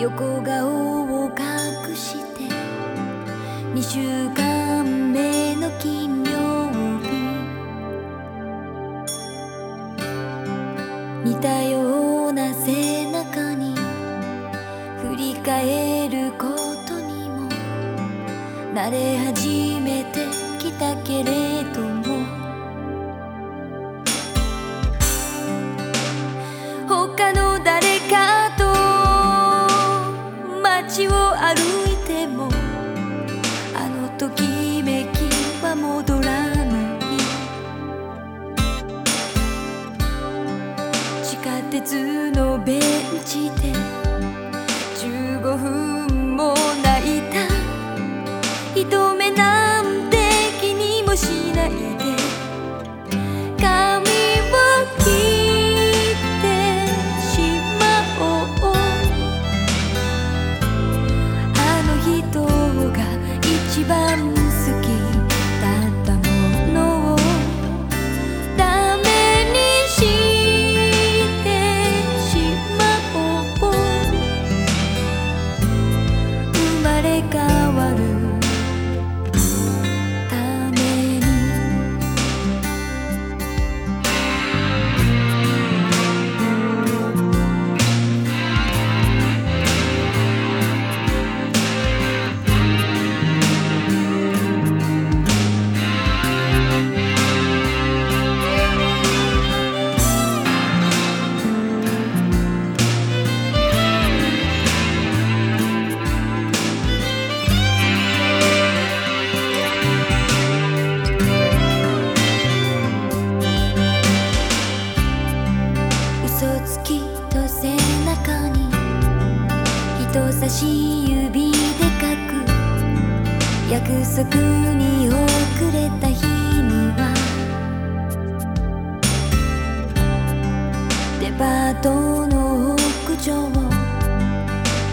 横顔を隠して2週間目の金曜日。似たような背中に振り返ることにも慣れ始めてきたけれど街を歩いてもあのときめきは戻らない。地下鉄のベンチで変わる優しい指で書く。約束に遅れた日には。デパートの屋上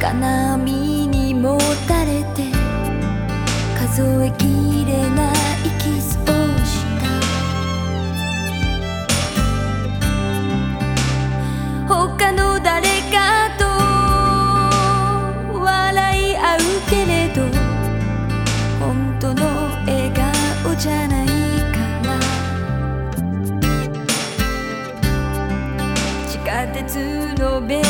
金網にもたれて。数え切 your.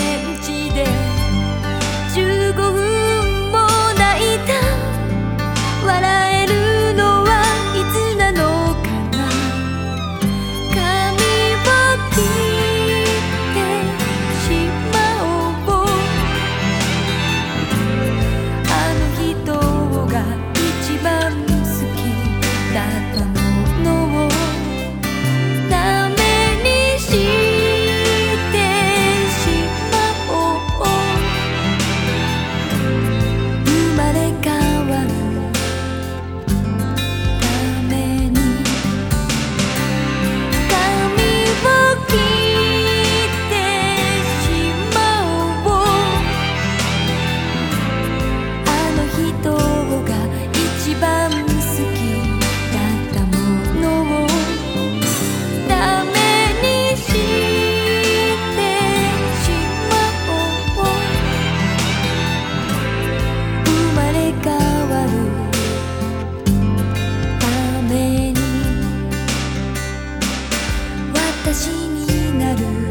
私になる